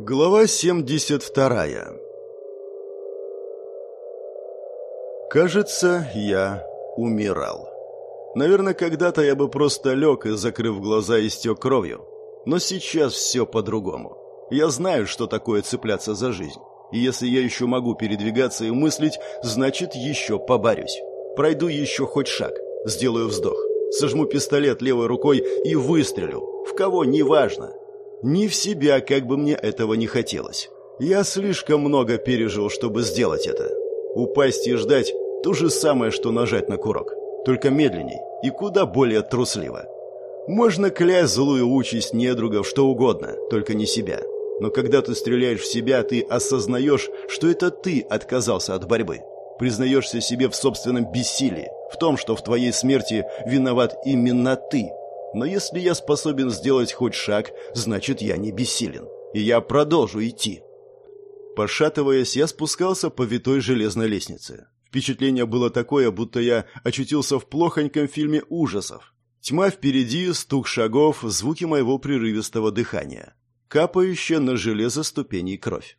Глава 72 Кажется, я умирал. Наверное, когда-то я бы просто лег и, закрыв глаза, истек кровью. Но сейчас все по-другому. Я знаю, что такое цепляться за жизнь. И если я еще могу передвигаться и мыслить, значит, еще поборюсь. Пройду еще хоть шаг, сделаю вздох, сожму пистолет левой рукой и выстрелю. В кого, неважно. Не в себя, как бы мне этого не хотелось. Я слишком много пережил, чтобы сделать это. Упасть и ждать – то же самое, что нажать на курок. Только медленней и куда более трусливо. Можно клясть злую участь недругов что угодно, только не себя. Но когда ты стреляешь в себя, ты осознаешь, что это ты отказался от борьбы. Признаешься себе в собственном бессилии, в том, что в твоей смерти виноват именно ты, но если я способен сделать хоть шаг, значит, я не бессилен. И я продолжу идти. Пошатываясь, я спускался по витой железной лестнице. Впечатление было такое, будто я очутился в плохоньком фильме ужасов. Тьма впереди, стук шагов, звуки моего прерывистого дыхания. Капающая на железо ступеней кровь.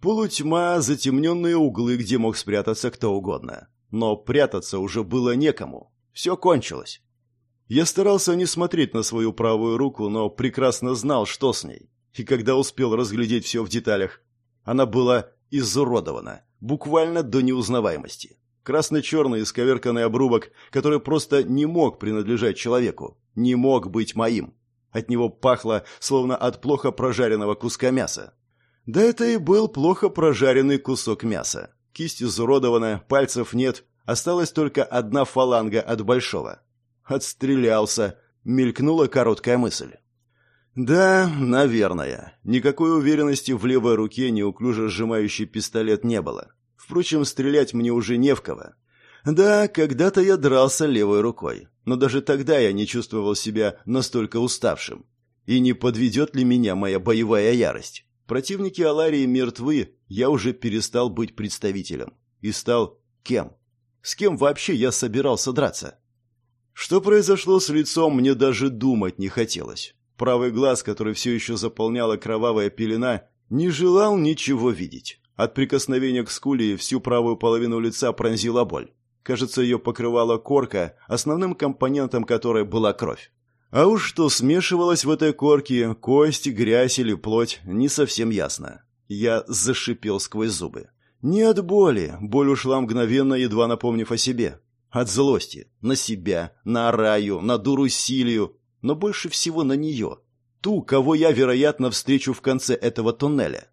Полутьма, затемненные углы, где мог спрятаться кто угодно. Но прятаться уже было некому. Все кончилось. Я старался не смотреть на свою правую руку, но прекрасно знал, что с ней. И когда успел разглядеть все в деталях, она была изуродована, буквально до неузнаваемости. Красно-черный исковерканный обрубок, который просто не мог принадлежать человеку, не мог быть моим. От него пахло, словно от плохо прожаренного куска мяса. Да это и был плохо прожаренный кусок мяса. Кисть изуродована, пальцев нет, осталась только одна фаланга от большого. Отстрелялся. Мелькнула короткая мысль. Да, наверное. Никакой уверенности в левой руке неуклюже сжимающий пистолет не было. Впрочем, стрелять мне уже не в кого. Да, когда-то я дрался левой рукой, но даже тогда я не чувствовал себя настолько уставшим. И не подведет ли меня моя боевая ярость? Противники Аларии мертвы, я уже перестал быть представителем. И стал кем? С кем вообще я собирался драться? Что произошло с лицом, мне даже думать не хотелось. Правый глаз, который все еще заполняла кровавая пелена, не желал ничего видеть. От прикосновения к скуле всю правую половину лица пронзила боль. Кажется, ее покрывала корка, основным компонентом которой была кровь. А уж что смешивалось в этой корке, кость, грязь или плоть, не совсем ясно. Я зашипел сквозь зубы. Не от боли, боль ушла мгновенно, едва напомнив о себе. От злости. На себя, на Раю, на дуру Силию, но больше всего на нее. Ту, кого я, вероятно, встречу в конце этого туннеля.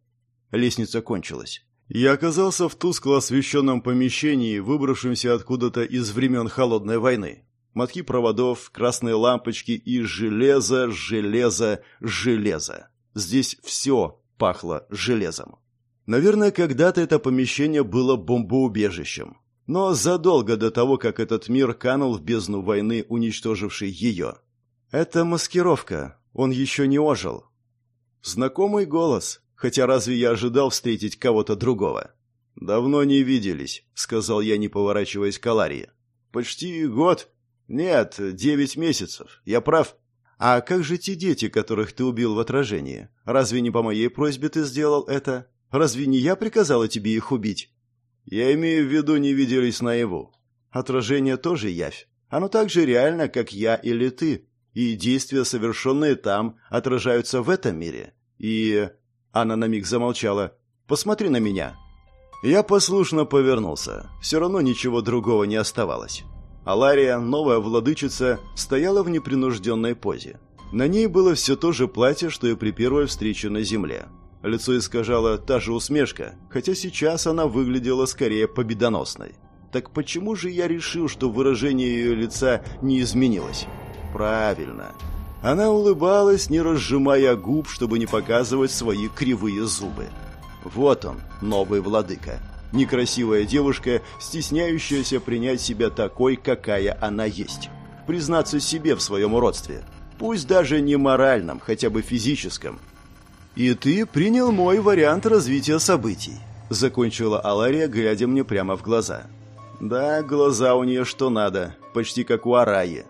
Лестница кончилась. Я оказался в тускло освещенном помещении, выбравшемся откуда-то из времен Холодной войны. Мотки проводов, красные лампочки и железо, железо, железо. Здесь все пахло железом. Наверное, когда-то это помещение было бомбоубежищем. Но задолго до того, как этот мир канул в бездну войны, уничтожившей ее. Это маскировка. Он еще не ожил. Знакомый голос, хотя разве я ожидал встретить кого-то другого? «Давно не виделись», — сказал я, не поворачиваясь к Аларии. «Почти год?» «Нет, девять месяцев. Я прав?» «А как же те дети, которых ты убил в отражении? Разве не по моей просьбе ты сделал это? Разве не я приказала тебе их убить?» Я имею в виду, не виделись наяву. Отражение тоже явь. Оно так же реально, как я или ты. И действия, совершенные там, отражаются в этом мире. И... Она на миг замолчала. «Посмотри на меня». Я послушно повернулся. Все равно ничего другого не оставалось. Алария, новая владычица, стояла в непринужденной позе. На ней было все то же платье, что и при первой встрече на земле. Лицо искажала та же усмешка, хотя сейчас она выглядела скорее победоносной. Так почему же я решил, что выражение ее лица не изменилось? Правильно. Она улыбалась, не разжимая губ, чтобы не показывать свои кривые зубы. Вот он, новый владыка. Некрасивая девушка, стесняющаяся принять себя такой, какая она есть. Признаться себе в своем уродстве. Пусть даже не моральном, хотя бы физическом, «И ты принял мой вариант развития событий», — закончила Алария, глядя мне прямо в глаза. «Да, глаза у нее что надо, почти как у Араи.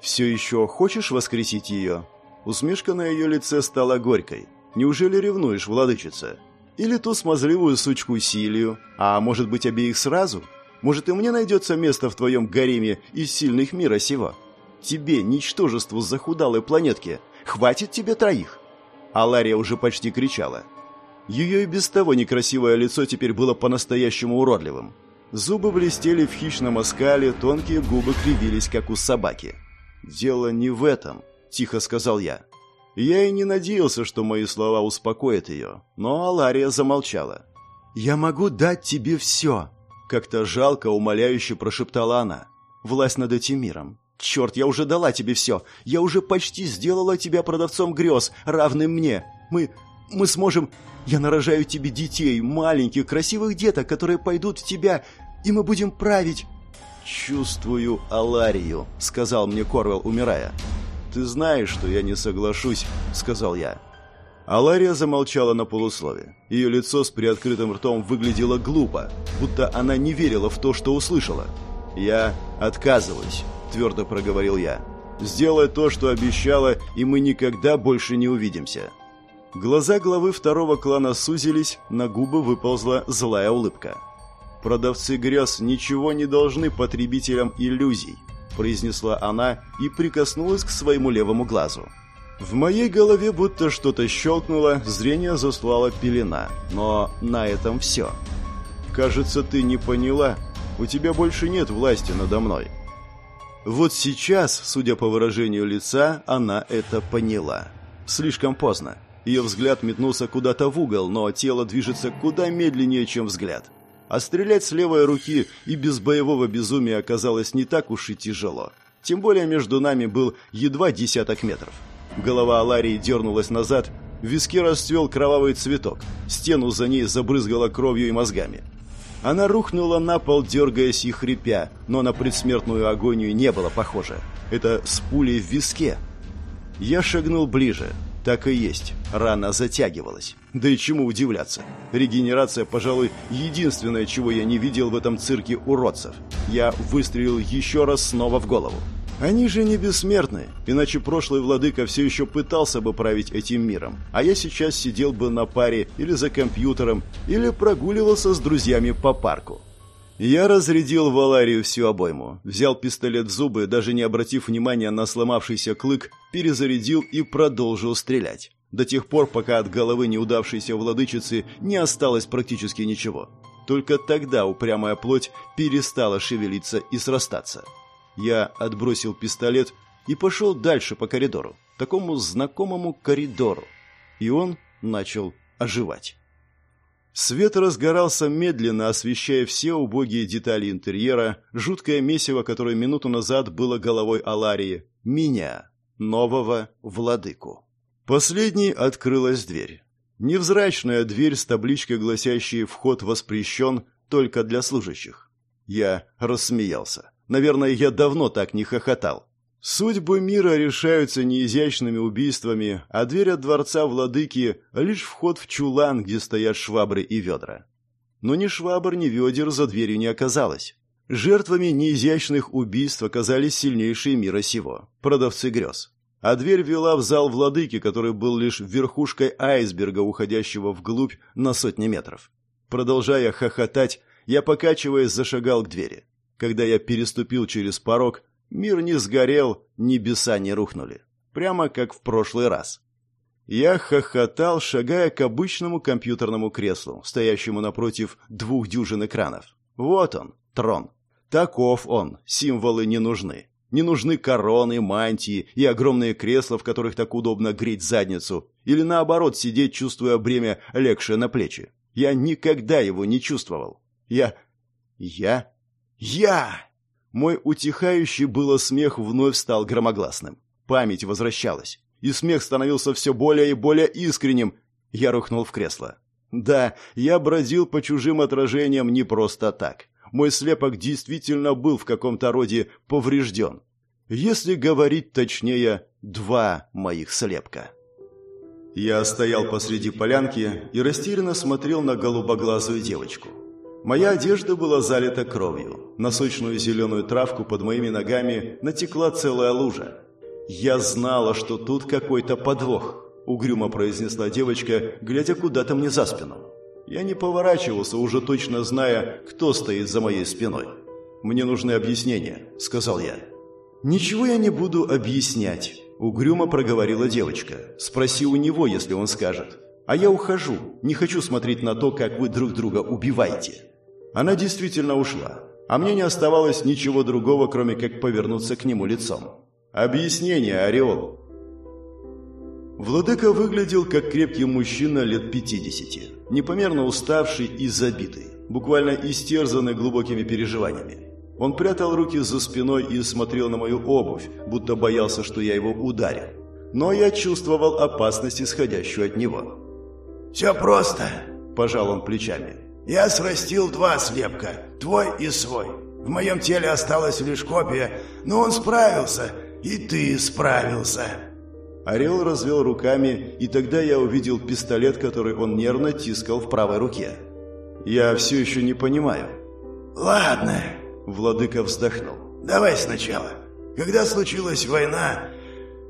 Все еще хочешь воскресить ее?» Усмешка на ее лице стала горькой. Неужели ревнуешь, владычица? Или ту смазливую сучку Силию? А может быть, обеих сразу? Может, и мне найдется место в твоем гареме из сильных мира сего? Тебе, ничтожеству захудалой планетки, хватит тебе троих?» Алария уже почти кричала. Ее и без того некрасивое лицо теперь было по-настоящему уродливым. Зубы блестели в хищном оскале, тонкие губы кривились, как у собаки. «Дело не в этом», — тихо сказал я. Я и не надеялся, что мои слова успокоят ее, но Алария замолчала. «Я могу дать тебе все», — как-то жалко, умоляюще прошептала она. «Власть над этим миром. Черт, я уже дала тебе все. Я уже почти сделала тебя продавцом грез, равным мне. Мы... мы сможем... Я нарожаю тебе детей, маленьких, красивых деток, которые пойдут в тебя, и мы будем править. «Чувствую Аларию», — сказал мне Корвел, умирая. «Ты знаешь, что я не соглашусь», — сказал я. Алария замолчала на полуслове. Ее лицо с приоткрытым ртом выглядело глупо, будто она не верила в то, что услышала. «Я отказываюсь», — твердо проговорил я. «Сделай то, что обещала, и мы никогда больше не увидимся». Глаза главы второго клана сузились, на губы выползла злая улыбка. «Продавцы грез ничего не должны потребителям иллюзий», произнесла она и прикоснулась к своему левому глазу. В моей голове будто что-то щелкнуло, зрение заслала пелена. Но на этом все. «Кажется, ты не поняла. У тебя больше нет власти надо мной». Вот сейчас, судя по выражению лица, она это поняла. Слишком поздно. Ее взгляд метнулся куда-то в угол, но тело движется куда медленнее, чем взгляд а стрелять с левой руки и без боевого безумия оказалось не так уж и тяжело. Тем более между нами был едва десяток метров. Голова Аларии дернулась назад, в виске расцвел кровавый цветок, стену за ней забрызгала кровью и мозгами. Она рухнула на пол, дергаясь и хрипя, но на предсмертную агонию не было похоже. Это с пулей в виске. Я шагнул ближе. Так и есть. Рана затягивалась. Да и чему удивляться? Регенерация, пожалуй, единственное, чего я не видел в этом цирке уродцев. Я выстрелил еще раз снова в голову. Они же не бессмертны, иначе прошлый владыка все еще пытался бы править этим миром, а я сейчас сидел бы на паре или за компьютером, или прогуливался с друзьями по парку. Я разрядил Валарию всю обойму, взял пистолет в зубы, даже не обратив внимания на сломавшийся клык, перезарядил и продолжил стрелять до тех пор, пока от головы неудавшейся владычицы не осталось практически ничего. Только тогда упрямая плоть перестала шевелиться и срастаться. Я отбросил пистолет и пошел дальше по коридору, такому знакомому коридору. И он начал оживать. Свет разгорался медленно, освещая все убогие детали интерьера, жуткое месиво, которое минуту назад было головой Аларии, меня, нового владыку. Последней открылась дверь. Невзрачная дверь с табличкой, гласящей «Вход воспрещен только для служащих». Я рассмеялся. Наверное, я давно так не хохотал. Судьбы мира решаются не изящными убийствами, а дверь от дворца владыки — лишь вход в чулан, где стоят швабры и ведра. Но ни швабр, ни ведер за дверью не оказалось. Жертвами неизящных убийств оказались сильнейшие мира сего — продавцы грез а дверь вела в зал владыки, который был лишь верхушкой айсберга, уходящего вглубь на сотни метров. Продолжая хохотать, я, покачиваясь, зашагал к двери. Когда я переступил через порог, мир не сгорел, небеса не рухнули. Прямо как в прошлый раз. Я хохотал, шагая к обычному компьютерному креслу, стоящему напротив двух дюжин экранов. Вот он, трон. Таков он, символы не нужны. Не нужны короны, мантии и огромные кресла, в которых так удобно греть задницу, или наоборот сидеть, чувствуя бремя, легшее на плечи. Я никогда его не чувствовал. Я... Я... Я... Мой утихающий было смех вновь стал громогласным. Память возвращалась, и смех становился все более и более искренним. Я рухнул в кресло. Да, я бродил по чужим отражениям не просто так мой слепок действительно был в каком-то роде поврежден. Если говорить точнее, два моих слепка. Я стоял посреди полянки и растерянно смотрел на голубоглазую девочку. Моя одежда была залита кровью. На сочную зеленую травку под моими ногами натекла целая лужа. Я знала, что тут какой-то подвох. — угрюмо произнесла девочка, глядя куда-то мне за спину. Я не поворачивался, уже точно зная, кто стоит за моей спиной. «Мне нужны объяснения», — сказал я. «Ничего я не буду объяснять», — угрюмо проговорила девочка. «Спроси у него, если он скажет. А я ухожу, не хочу смотреть на то, как вы друг друга убиваете». Она действительно ушла, а мне не оставалось ничего другого, кроме как повернуться к нему лицом. «Объяснение, Ореол!» Владыка выглядел как крепкий мужчина лет пятидесяти, непомерно уставший и забитый, буквально истерзанный глубокими переживаниями. Он прятал руки за спиной и смотрел на мою обувь, будто боялся, что я его ударю. Но я чувствовал опасность, исходящую от него. «Все просто», – пожал он плечами. «Я срастил два слепка, твой и свой. В моем теле осталась лишь копия, но он справился, и ты справился». Орел развел руками, и тогда я увидел пистолет, который он нервно тискал в правой руке. «Я все еще не понимаю». «Ладно», — владыка вздохнул. «Давай сначала. Когда случилась война,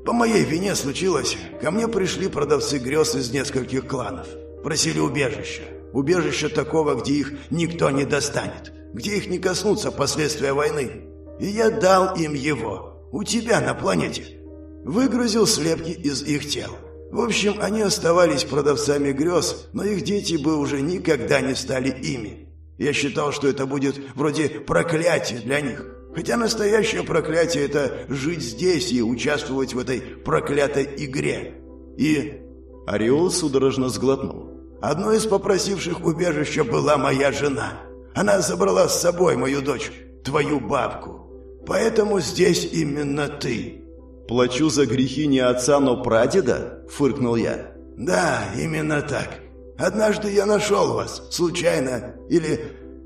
по моей вине случилось, ко мне пришли продавцы грез из нескольких кланов. Просили убежища. Убежища такого, где их никто не достанет. Где их не коснутся последствия войны. И я дал им его. У тебя на планете. Выгрузил слепки из их тел. В общем, они оставались продавцами грез, но их дети бы уже никогда не стали ими. Я считал, что это будет вроде проклятия для них. Хотя настоящее проклятие – это жить здесь и участвовать в этой проклятой игре. И... Ореол судорожно сглотнул. Одной из попросивших убежища была моя жена. Она забрала с собой мою дочь, твою бабку. Поэтому здесь именно ты. «Плачу за грехи не отца, но прадеда?» – фыркнул я. «Да, именно так. Однажды я нашел вас, случайно, или...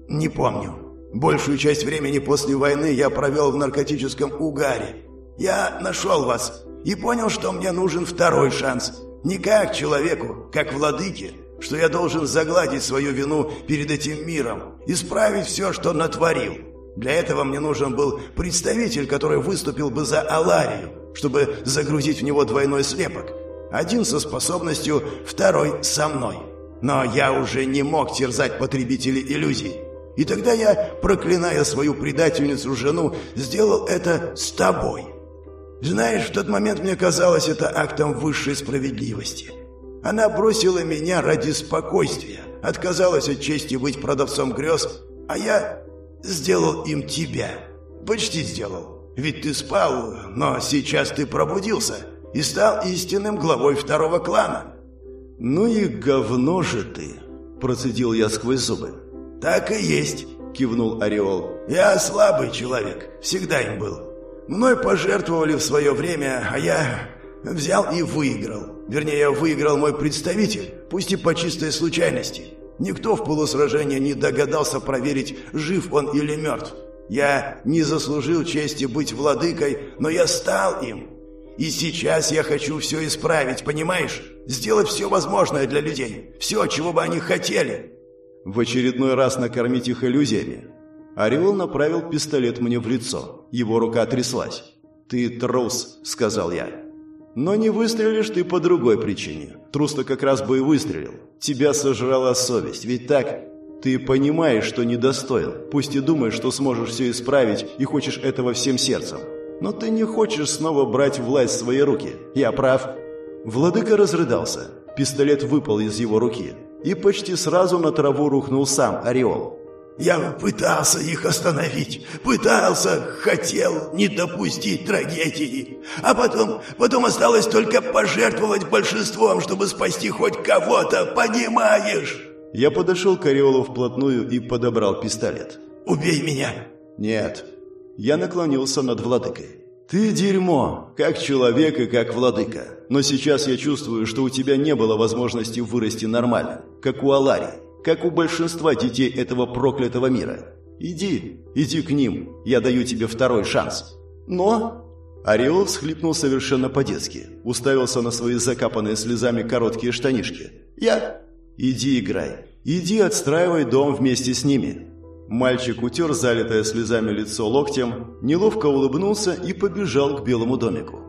не помню. Большую часть времени после войны я провел в наркотическом угаре. Я нашел вас и понял, что мне нужен второй шанс. Не как человеку, как владыке, что я должен загладить свою вину перед этим миром, исправить все, что натворил. Для этого мне нужен был представитель, который выступил бы за Аларию, чтобы загрузить в него двойной слепок. Один со способностью, второй со мной. Но я уже не мог терзать потребителей иллюзий. И тогда я, проклиная свою предательницу жену, сделал это с тобой. Знаешь, в тот момент мне казалось это актом высшей справедливости. Она бросила меня ради спокойствия, отказалась от чести быть продавцом грез, а я сделал им тебя. Почти сделал. Ведь ты спал, но сейчас ты пробудился и стал истинным главой второго клана. «Ну и говно же ты!» – процедил я сквозь зубы. «Так и есть», – кивнул Ореол. «Я слабый человек, всегда им был. Мной пожертвовали в свое время, а я взял и выиграл. Вернее, я выиграл мой представитель, пусть и по чистой случайности. Никто в полусражении не догадался проверить, жив он или мертв. Я не заслужил чести быть владыкой, но я стал им. И сейчас я хочу все исправить, понимаешь? Сделать все возможное для людей. Все, чего бы они хотели. В очередной раз накормить их иллюзиями. Орел направил пистолет мне в лицо. Его рука тряслась. «Ты трус», — сказал я. «Но не выстрелишь ты по другой причине. Трус-то как раз бы и выстрелил. Тебя сожрала совесть, ведь так? Ты понимаешь, что недостоин, пусть и думаешь, что сможешь все исправить и хочешь этого всем сердцем. Но ты не хочешь снова брать власть в свои руки. Я прав?» Владыка разрыдался. Пистолет выпал из его руки. И почти сразу на траву рухнул сам Ореол. «Я пытался их остановить, пытался, хотел не допустить трагедии. А потом, потом осталось только пожертвовать большинством, чтобы спасти хоть кого-то, понимаешь?» Я подошел к Ореолу вплотную и подобрал пистолет. «Убей меня!» «Нет, я наклонился над владыкой. «Ты дерьмо, как человек и как владыка. Но сейчас я чувствую, что у тебя не было возможности вырасти нормально, как у Алари, как у большинства детей этого проклятого мира. Иди, иди к ним, я даю тебе второй шанс». «Но...» Ореол всхлипнул совершенно по-детски, уставился на свои закапанные слезами короткие штанишки. «Я...» «Иди играй, иди отстраивай дом вместе с ними. Мальчик утер залитое слезами лицо локтем, неловко улыбнулся и побежал к белому домику.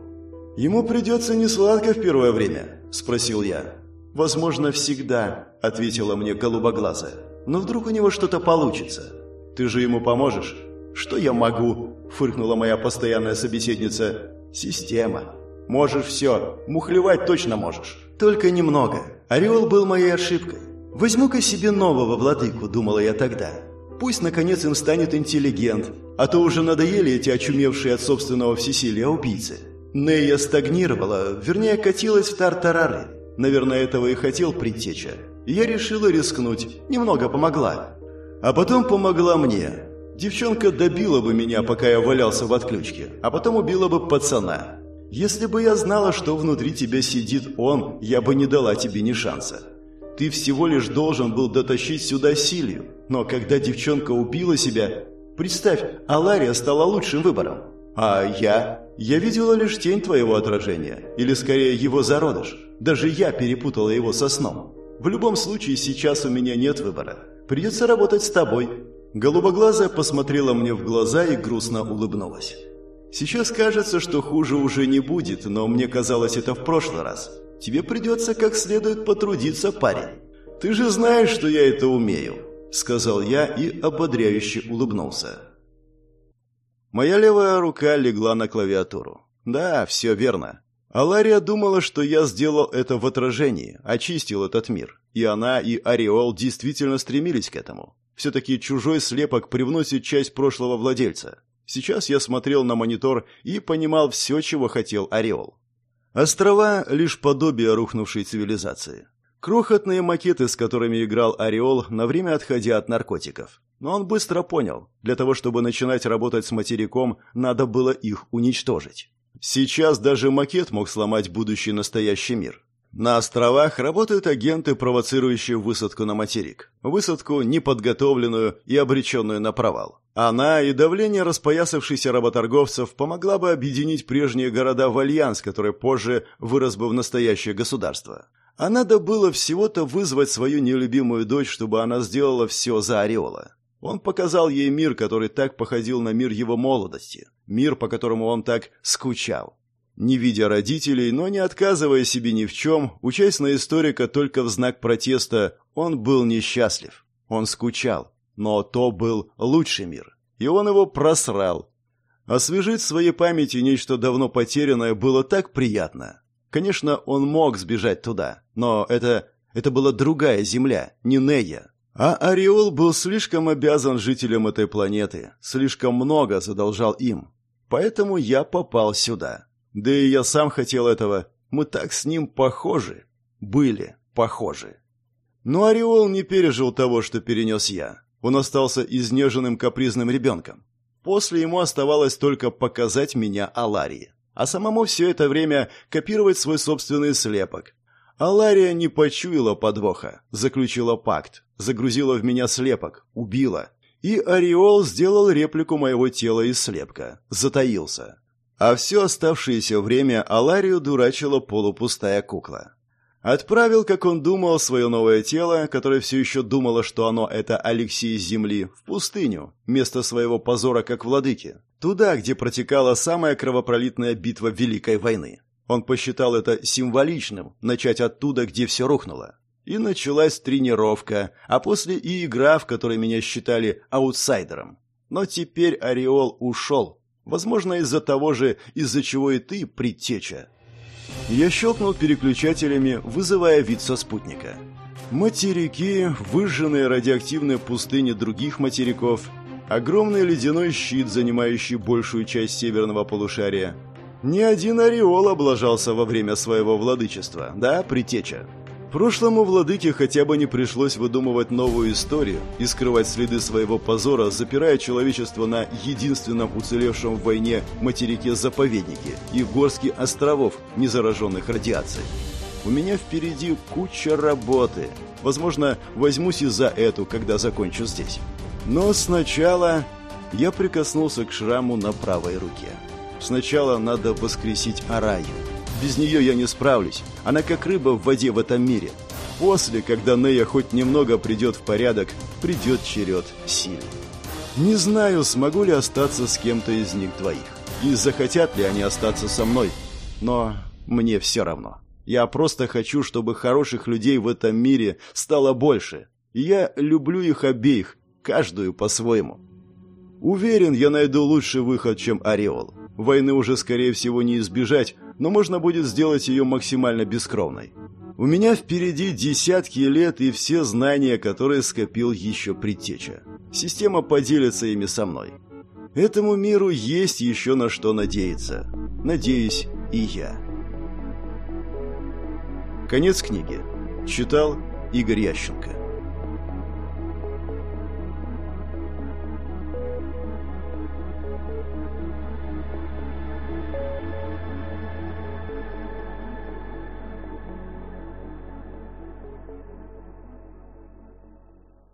«Ему придется несладко в первое время?» – спросил я. «Возможно, всегда», – ответила мне голубоглазая. «Но вдруг у него что-то получится? Ты же ему поможешь?» «Что я могу?» – фыркнула моя постоянная собеседница. «Система. Можешь все. Мухлевать точно можешь. Только немного. Ореол был моей ошибкой. Возьму-ка себе нового владыку, думала я тогда. Пусть, наконец, им станет интеллигент, а то уже надоели эти очумевшие от собственного всесилия убийцы. Нея стагнировала, вернее, катилась в тартарары. Наверное, этого и хотел предтеча. Я решила рискнуть, немного помогла. А потом помогла мне. Девчонка добила бы меня, пока я валялся в отключке, а потом убила бы пацана. Если бы я знала, что внутри тебя сидит он, я бы не дала тебе ни шанса. Ты всего лишь должен был дотащить сюда Силию. Но когда девчонка убила себя, представь, Алария стала лучшим выбором. А я? Я видела лишь тень твоего отражения, или скорее его зародыш. Даже я перепутала его со сном. В любом случае, сейчас у меня нет выбора. Придется работать с тобой». Голубоглазая посмотрела мне в глаза и грустно улыбнулась. «Сейчас кажется, что хуже уже не будет, но мне казалось это в прошлый раз. Тебе придется как следует потрудиться, парень. Ты же знаешь, что я это умею», — сказал я и ободряюще улыбнулся. Моя левая рука легла на клавиатуру. Да, все верно. Алария думала, что я сделал это в отражении, очистил этот мир. И она, и Ореол действительно стремились к этому. Все-таки чужой слепок привносит часть прошлого владельца. Сейчас я смотрел на монитор и понимал все, чего хотел Ореол. Острова — лишь подобие рухнувшей цивилизации. Крохотные макеты, с которыми играл Ореол, на время отходя от наркотиков. Но он быстро понял, для того, чтобы начинать работать с материком, надо было их уничтожить. Сейчас даже макет мог сломать будущий настоящий мир. На островах работают агенты, провоцирующие высадку на материк. Высадку неподготовленную и обреченную на провал. Она и давление распоясавшихся работорговцев помогла бы объединить прежние города в альянс, который позже вырос бы в настоящее государство. А надо было всего-то вызвать свою нелюбимую дочь, чтобы она сделала все за Ореола. Он показал ей мир, который так походил на мир его молодости, мир, по которому он так скучал. Не видя родителей, но не отказывая себе ни в чем, учась на историка только в знак протеста, он был несчастлив. Он скучал. Но то был лучший мир. И он его просрал. Освежить в своей памяти нечто давно потерянное было так приятно. Конечно, он мог сбежать туда, но это... это была другая земля, не Нея. А Ореол был слишком обязан жителям этой планеты, слишком много задолжал им. Поэтому я попал сюда. Да и я сам хотел этого. Мы так с ним похожи. Были похожи. Но Ореол не пережил того, что перенес я. Он остался изнеженным капризным ребенком. После ему оставалось только показать меня Аларии, а самому все это время копировать свой собственный слепок. Алария не почуяла подвоха, заключила пакт, загрузила в меня слепок, убила. И Ореол сделал реплику моего тела из слепка, затаился. А все оставшееся время Аларию дурачила полупустая кукла. Отправил, как он думал, свое новое тело, которое все еще думало, что оно это Алексей из земли, в пустыню, место своего позора как владыки, туда, где протекала самая кровопролитная битва Великой войны. Он посчитал это символичным, начать оттуда, где все рухнуло. И началась тренировка, а после и игра, в которой меня считали аутсайдером. Но теперь Ореол ушел, Возможно, из-за того же, из-за чего и ты, предтеча. Я щелкнул переключателями, вызывая вид со спутника. Материки, выжженные радиоактивные пустыни других материков, огромный ледяной щит, занимающий большую часть северного полушария. Ни один ореол облажался во время своего владычества, да, предтеча? Прошлому владыке хотя бы не пришлось выдумывать новую историю и скрывать следы своего позора, запирая человечество на единственном уцелевшем в войне материке-заповеднике и горске островов, не зараженных радиацией. У меня впереди куча работы. Возможно, возьмусь и за эту, когда закончу здесь. Но сначала я прикоснулся к шраму на правой руке. Сначала надо воскресить Араю. Без нее я не справлюсь. Она как рыба в воде в этом мире. После, когда Нея хоть немного придет в порядок, придет черед силы. Не знаю, смогу ли остаться с кем-то из них двоих. И захотят ли они остаться со мной. Но мне все равно. Я просто хочу, чтобы хороших людей в этом мире стало больше. И я люблю их обеих, каждую по-своему. Уверен, я найду лучший выход, чем Ореол. Войны уже, скорее всего, не избежать, но можно будет сделать ее максимально бескровной. У меня впереди десятки лет и все знания, которые скопил еще предтеча. Система поделится ими со мной. Этому миру есть еще на что надеяться. Надеюсь, и я. Конец книги. Читал Игорь Ященко.